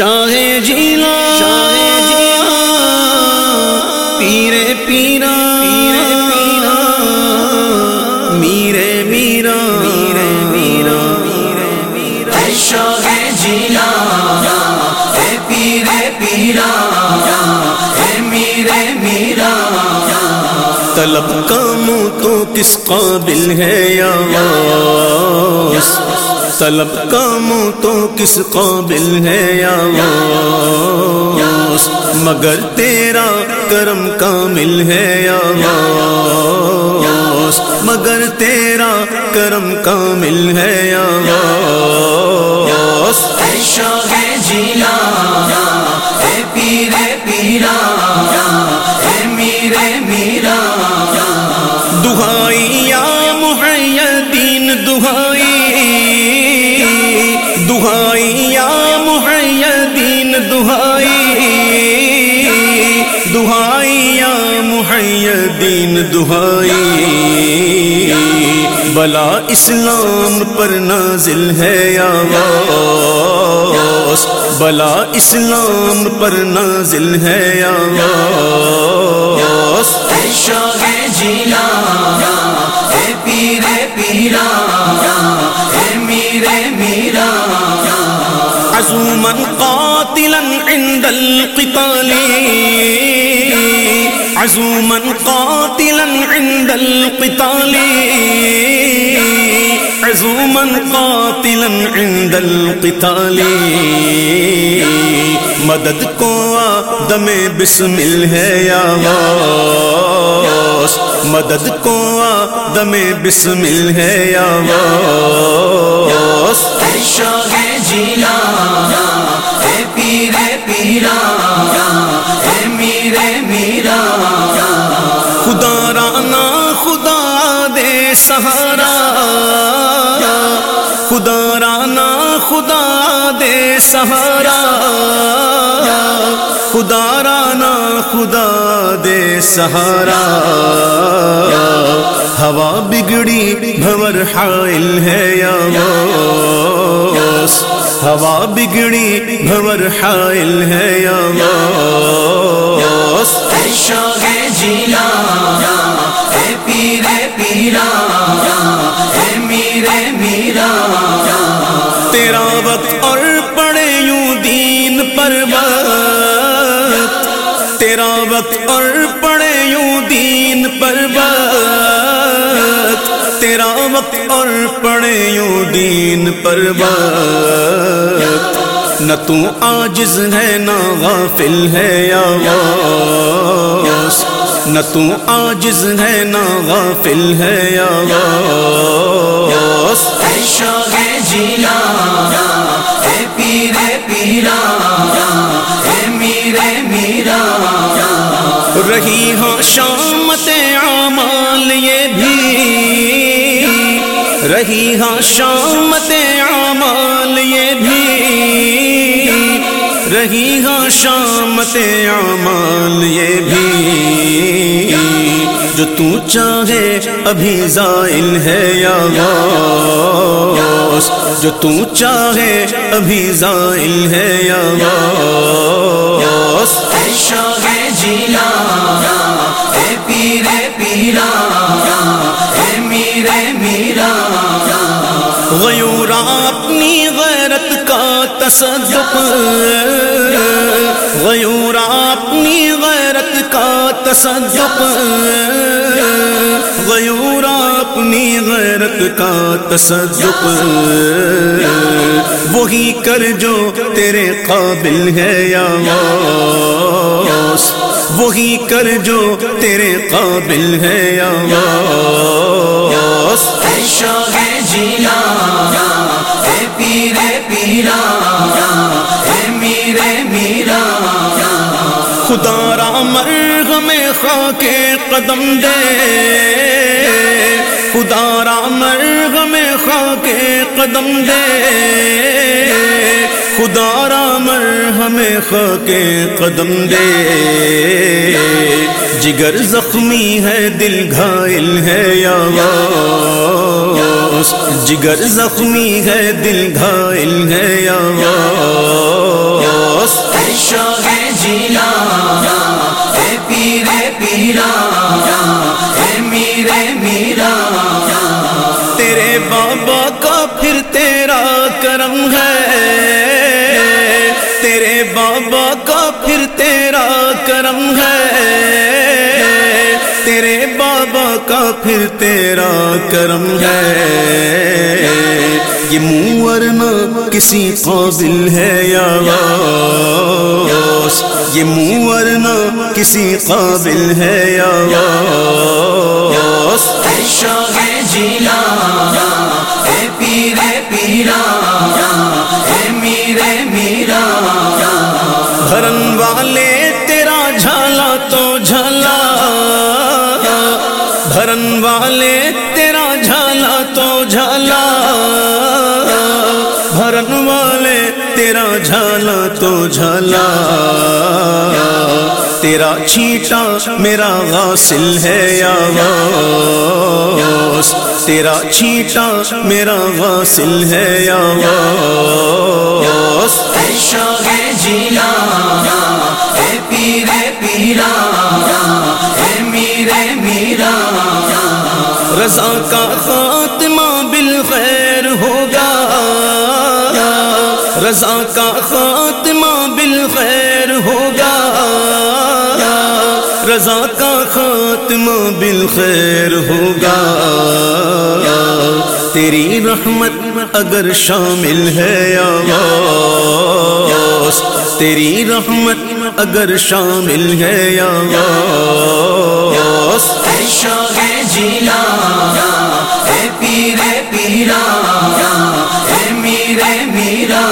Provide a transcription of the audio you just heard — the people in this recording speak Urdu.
شاہ جیلا شاہ جیلا پیرے پیرا پیرا میرے میرا میرے میرا میرے میرا۔ شاہ جیلا اے پیرے پیرا اے میرے میرا۔ طلب کاموں تو کس قابل ہے یا طلب کاموں تو کس قابل ہے یا غوث مگر تیرا کرم کامل ہے یا غوث مگر تیرا کرم کامل ہے یا غوث اے شاہ جیلا اے پیرے پیرا دہائی دہائی یا محی دین دہائی۔ بلا اسلام پر نازل ہے یا غوث بلا اسلام پر نازل ہے اے شاہ جیلا اے پیرے پیرا اے میرے میرا۔ عزوما قاتلا عند القتال. عزوما قاتلا عند القتال. عزوما قاتلا عند القتال. مدد کو دم بسمل ہے یا غوث مدد کو دم بسمل ہے یا غوث شاہ جیلا پیرے پیرا، اے میرے میرا۔ خدا رانا، خدا دے سہارا۔ خدا رانا، خدا دے سہارا۔ خدا رانا، خدا دے سہارا۔ ہوا بگڑی، بھور حائل ہے یا غوث ہوا بگڑی بھور حائل ہے یا غوث اے شاہ جیلا اے پیرے پیرا اے میرے میرا۔ تیرا وقت اور پڑے یوں دین پر وقت تیرا وقت اور پڑے یوں دین پر وقت اور پڑے یوں دین پر بات نہ تو آجز ہے، نہ غافل ہے یا غوث نہ تو آجز ہے، نہ غافل ہے یا غوث رہی ہاں شامت اعمال یہ بھی۔ رہی ہاں شامت اعمال یہ بھی۔ جو تو چاہے ابھی زائل ہے یا غوث۔ جو تو چاہے ابھی زائل ہے یا غوث۔ اے شاہ جیلا اے پیرے پیرا غیورا اپنی غیرت کا تصدق غیورا اپنی غیرت کا تصدق غیورا اپنی غیرت کا تصدق وہی کر جو تیرے قابل ہے یا غوث وہی کر جو تیرے قابل ہے یا غوث اے شاہ جیلا اے پیرے پیرا، اے میرے میرا۔ خدا را مرغم خاک قدم دے۔ خدا را مرغم خاک قدم دے۔ خدا را مرہم خاک قدم دے۔ جگر زخمی ہے، دل گھائل ہے، یا خاموش جگر زخمی ہے دل گھائل ہے یاس شاہ جینا اے پیرے پیرا اے میرے میرا۔ تیرے بابا کا پھر تیرا کرم ہے۔ تیرے بابا کا پھر تیرا کرم ہے۔ تیرے یہ منہ ورنہ کسی قابل ہے یا غوث یہ منہ ورنہ کسی قابل ہے یا غوث اے شاہ جیلا اے پیر پیرا اے میرے میرا۔ بھرن والے بھرن والے تیرا جھالا تو جھالا۔ بھرن والے تیرا جھالا تو جھالا۔ تیرا چیٹا میرا غاسل ہے یا غوث۔ تیرا چیٹا میرا غاسل ہے یا غوث۔ اے شاہ جیلا اے پیر پیرا رضا کا خاتمہ بالخیر ہوگا۔ رضا کا خاتمہ بالخیر ہوگا۔ رضا کا خاتمہ بالخیر ہوگا۔ تیری رحمت اگر شامل ہے یا غوث، تیری رحمت اگر شامل ہے یا غوث اے شاہ جیلا اے پیر پیرا اے میرے میرا